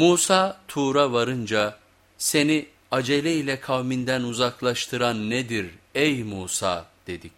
Musa Tur'a varınca seni aceleyle kavminden uzaklaştıran nedir ey Musa dedik.